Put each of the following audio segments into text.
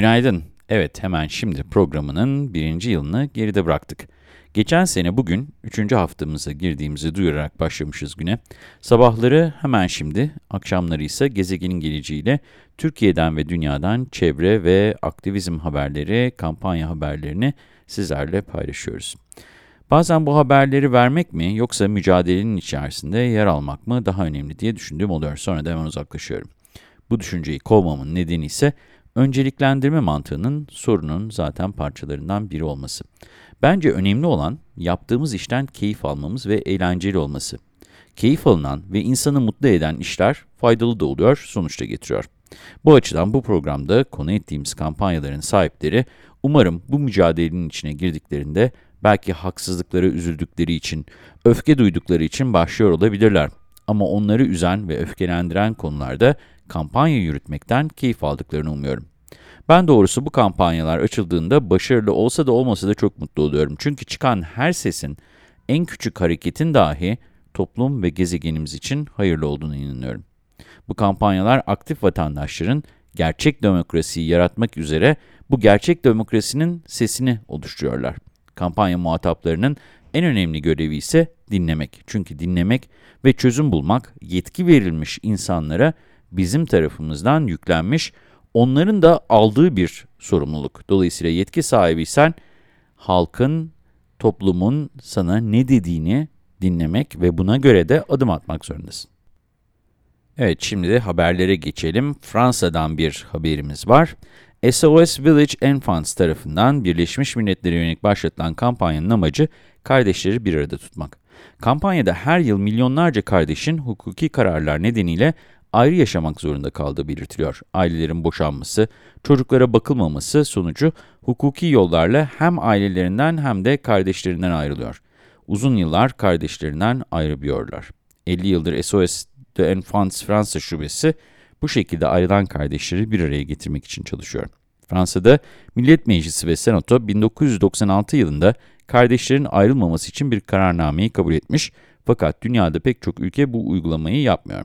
Günaydın. Evet, hemen şimdi programının birinci yılını geride bıraktık. Geçen sene bugün, üçüncü haftamıza girdiğimizi duyurarak başlamışız güne. Sabahları hemen şimdi, akşamları ise gezegenin geleceğiyle Türkiye'den ve dünyadan çevre ve aktivizm haberleri, kampanya haberlerini sizlerle paylaşıyoruz. Bazen bu haberleri vermek mi yoksa mücadelenin içerisinde yer almak mı daha önemli diye düşündüğüm oluyor. Sonra da hemen uzaklaşıyorum. Bu düşünceyi kovmamın nedeni ise önceliklendirme mantığının sorunun zaten parçalarından biri olması. Bence önemli olan yaptığımız işten keyif almamız ve eğlenceli olması. Keyif alınan ve insanı mutlu eden işler faydalı da oluyor, sonuçta getiriyor. Bu açıdan bu programda konu ettiğimiz kampanyaların sahipleri umarım bu mücadelenin içine girdiklerinde belki haksızlıklara üzüldükleri için, öfke duydukları için başlıyor olabilirler. Ama onları üzen ve öfkelendiren konularda kampanya yürütmekten keyif aldıklarını umuyorum. Ben doğrusu bu kampanyalar açıldığında başarılı olsa da olmasa da çok mutlu oluyorum. Çünkü çıkan her sesin, en küçük hareketin dahi toplum ve gezegenimiz için hayırlı olduğunu inanıyorum. Bu kampanyalar aktif vatandaşların gerçek demokrasiyi yaratmak üzere bu gerçek demokrasinin sesini oluşturuyorlar. Kampanya muhataplarının en önemli görevi ise dinlemek. Çünkü dinlemek ve çözüm bulmak yetki verilmiş insanlara bizim tarafımızdan yüklenmiş, onların da aldığı bir sorumluluk. Dolayısıyla yetki sahibiysen halkın, toplumun sana ne dediğini dinlemek ve buna göre de adım atmak zorundasın. Evet, şimdi de haberlere geçelim. Fransa'dan bir haberimiz var. SOS Village Enfants tarafından Birleşmiş Milletler'e yönelik başlatılan kampanyanın amacı kardeşleri bir arada tutmak. Kampanyada her yıl milyonlarca kardeşin hukuki kararlar nedeniyle ayrı yaşamak zorunda kaldığı belirtiliyor. Ailelerin boşanması, çocuklara bakılmaması sonucu hukuki yollarla hem ailelerinden hem de kardeşlerinden ayrılıyor. Uzun yıllar kardeşlerinden ayrılıyorlar. 50 yıldır SOS de Enfants Fransa şubesi bu şekilde ayrılan kardeşleri bir araya getirmek için çalışıyor. Fransa'da Millet Meclisi ve Senato 1996 yılında kardeşlerin ayrılmaması için bir kararnameyi kabul etmiş fakat dünyada pek çok ülke bu uygulamayı yapmıyor.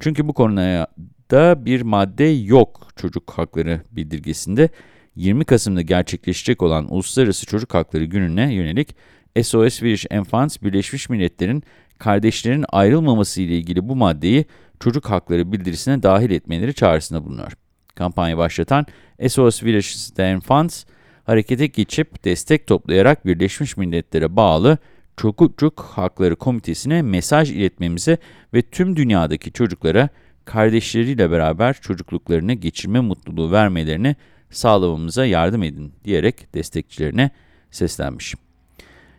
Çünkü bu konuda bir madde yok çocuk hakları bildirgesinde. 20 Kasım'da gerçekleşecek olan Uluslararası Çocuk Hakları Günü'ne yönelik SOS Village Enfants Birleşmiş Milletler'in kardeşlerin ayrılmaması ile ilgili bu maddeyi çocuk hakları bildirisine dahil etmeleri çağrısında bulunuyor. Kampanya başlatan SOS Village Enfants, harekete geçip destek toplayarak Birleşmiş Milletler'e bağlı Çocuk Hakları Komitesi'ne mesaj iletmemize ve tüm dünyadaki çocuklara kardeşleriyle beraber çocukluklarını geçirme mutluluğu vermelerini sağlamamıza yardım edin diyerek destekçilerine seslenmiş.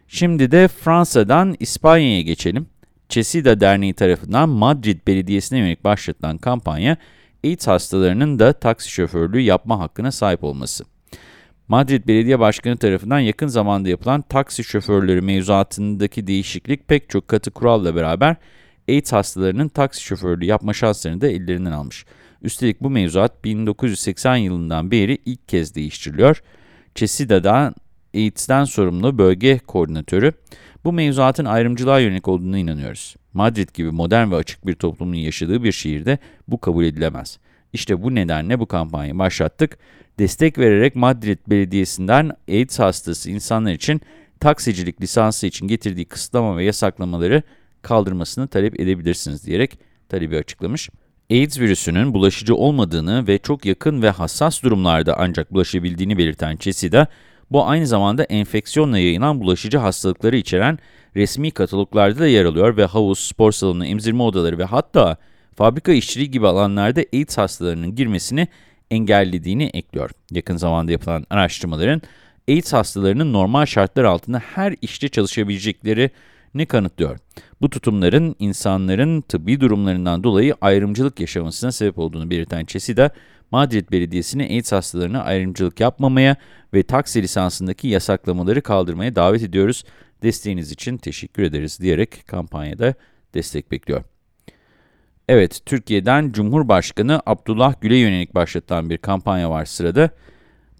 Şimdi de Fransa'dan İspanya'ya geçelim. Cesida Derneği tarafından Madrid Belediyesi'ne yönelik başlatılan kampanya, AIDS hastalarının da taksi şoförlüğü yapma hakkına sahip olması. Madrid Belediye Başkanı tarafından yakın zamanda yapılan taksi şoförleri mevzuatındaki değişiklik pek çok katı kuralla beraber AIDS hastalarının taksi şoförlüğü yapma şanslarını da ellerinden almış. Üstelik bu mevzuat 1980 yılından beri ilk kez değiştiriliyor. Cesida'dan AIDS'den sorumlu bölge koordinatörü, bu mevzuatın ayrımcılığa yönelik olduğuna inanıyoruz. Madrid gibi modern ve açık bir toplumun yaşadığı bir şehirde bu kabul edilemez. İşte bu nedenle bu kampanyayı başlattık. Destek vererek Madrid Belediyesi'nden AIDS hastası insanlar için taksicilik lisansı için getirdiği kısıtlama ve yasaklamaları kaldırmasını talep edebilirsiniz diyerek talebi açıklamış. AIDS virüsünün bulaşıcı olmadığını ve çok yakın ve hassas durumlarda ancak bulaşabildiğini belirten CESIDA, bu aynı zamanda enfeksiyonla yayılan bulaşıcı hastalıkları içeren resmi kataloglarda da yer alıyor ve havuz, spor salonu, emzirme odaları ve hatta fabrika işçiliği gibi alanlarda AIDS hastalarının girmesini engellediğini ekliyor. Yakın zamanda yapılan araştırmaların AIDS hastalarının normal şartlar altında her işte çalışabileceklerini kanıtlıyor. Bu tutumların insanların tıbbi durumlarından dolayı ayrımcılık yaşamasına sebep olduğunu belirten Çesida, Madrid Belediyesi'ni AIDS hastalarına ayrımcılık yapmamaya ve taksi lisansındaki yasaklamaları kaldırmaya davet ediyoruz. Desteğiniz için teşekkür ederiz diyerek kampanyada destek bekliyor. Evet, Türkiye'den Cumhurbaşkanı Abdullah Gül'e yönelik başlatılan bir kampanya var sırada.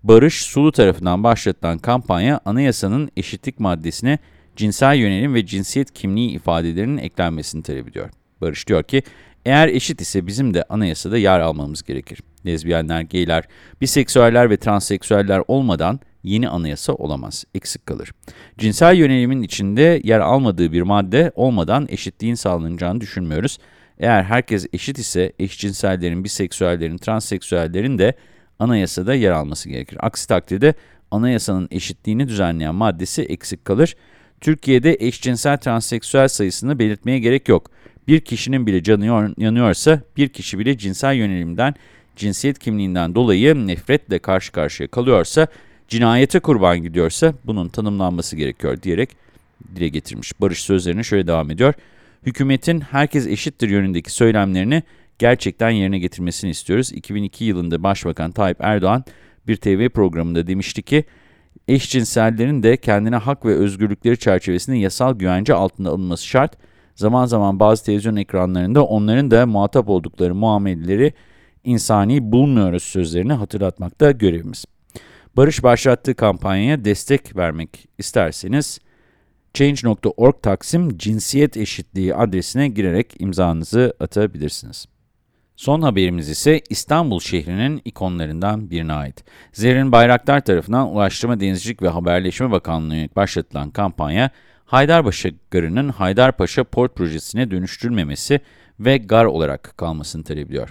Barış Sulu tarafından başlatılan kampanya, anayasanın eşitlik maddesine cinsel yönelim ve cinsiyet kimliği ifadelerinin eklenmesini talep ediyor. Barış diyor ki, eğer eşit ise bizim de anayasada yer almamız gerekir. Lezbiyenler, geyler, biseksüeller ve transseksüeller olmadan yeni anayasa olamaz, eksik kalır. Cinsel yönelimin içinde yer almadığı bir madde olmadan eşitliğin sağlanacağını düşünmüyoruz. Eğer herkes eşit ise eşcinsellerin, biseksüellerin, transseksüellerin de anayasada yer alması gerekir. Aksi takdirde anayasanın eşitliğini düzenleyen maddesi eksik kalır. Türkiye'de eşcinsel transseksüel sayısını belirtmeye gerek yok. Bir kişinin bile canı yanıyorsa, bir kişi bile cinsel yönelimden, cinsiyet kimliğinden dolayı nefretle karşı karşıya kalıyorsa, cinayete kurban gidiyorsa bunun tanımlanması gerekiyor diyerek dile getirmiş. Barış sözlerine şöyle devam ediyor. Hükümetin herkes eşittir yönündeki söylemlerini gerçekten yerine getirmesini istiyoruz. 2002 yılında Başbakan Tayyip Erdoğan bir TV programında demişti ki, eşcinsellerin de kendine hak ve özgürlükleri çerçevesinde yasal güvence altında alınması şart. Zaman zaman bazı televizyon ekranlarında onların da muhatap oldukları muameleleri insani bulmuyoruz sözlerini hatırlatmakta görevimiz. Barış başlattığı kampanyaya destek vermek isterseniz Change.org Taksim Cinsiyet Eşitliği adresine girerek imzanızı atabilirsiniz. Son haberimiz ise İstanbul şehrinin ikonlarından birine ait. Zerrin Bayraktar tarafından Ulaştırma, Denizcilik ve Haberleşme Bakanlığı'na başlatılan kampanya, Haydarpaşa Garı'nın Haydarpaşa Port Projesi'ne dönüştürülmemesi ve gar olarak kalmasını talep ediyor.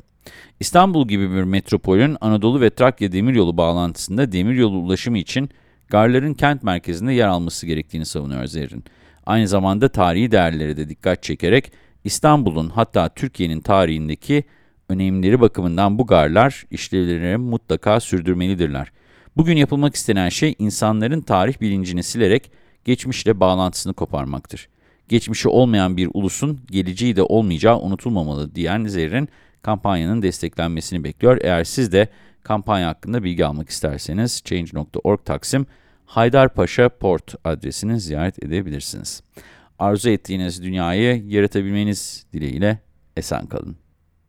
İstanbul gibi bir metropolün Anadolu ve Trakya demiryolu bağlantısında demiryolu ulaşımı için garların kent merkezinde yer alması gerektiğini savunuyor Zerrin. Aynı zamanda tarihi değerlere de dikkat çekerek İstanbul'un hatta Türkiye'nin tarihindeki önemleri bakımından bu garlar işlevlerini mutlaka sürdürmelidirler. Bugün yapılmak istenen şey insanların tarih bilincini silerek geçmişle bağlantısını koparmaktır. Geçmişi olmayan bir ulusun geleceği de olmayacağı unutulmamalı diyen Zerrin, kampanyanın desteklenmesini bekliyor. Eğer siz de kampanya hakkında bilgi almak isterseniz change.org Taksim Haydarpaşa Port adresini ziyaret edebilirsiniz. Arzu ettiğiniz dünyayı yaratabilmeniz dileğiyle esen kalın.